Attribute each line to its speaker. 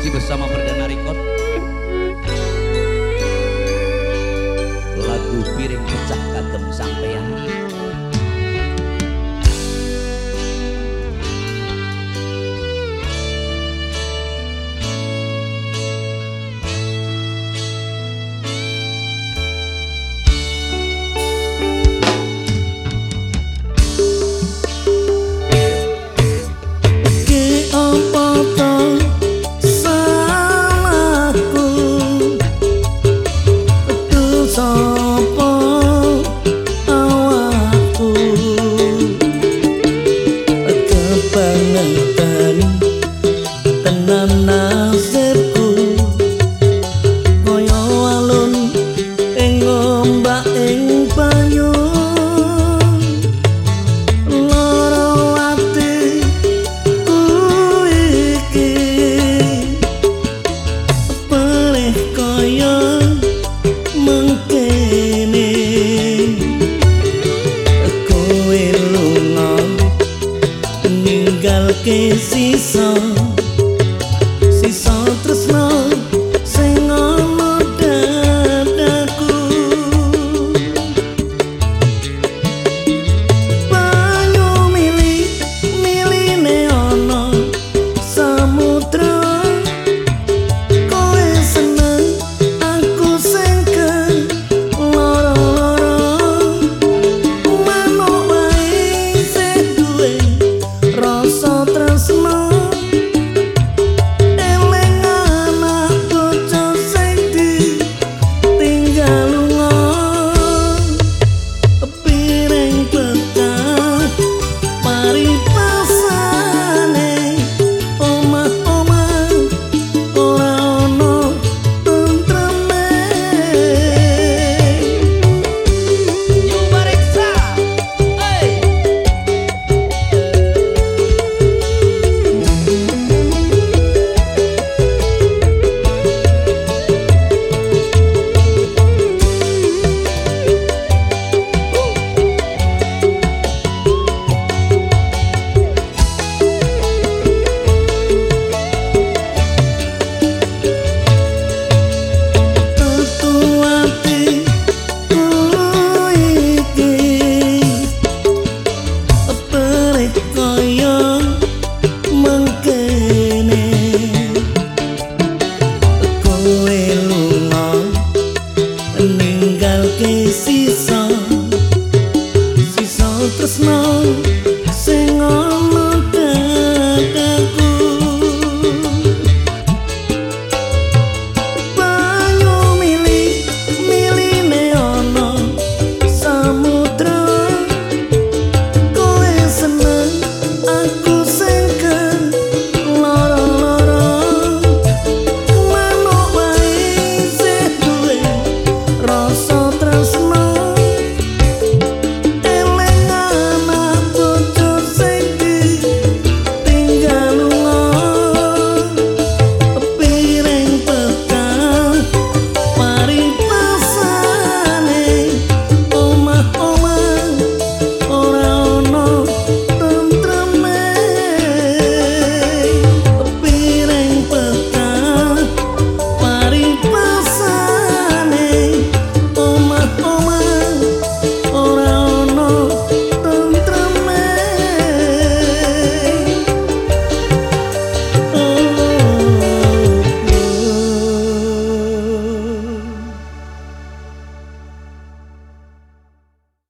Speaker 1: masih bersama Perdana Record. Lagu piring pecah kagem sampean tinggal
Speaker 2: ke sisa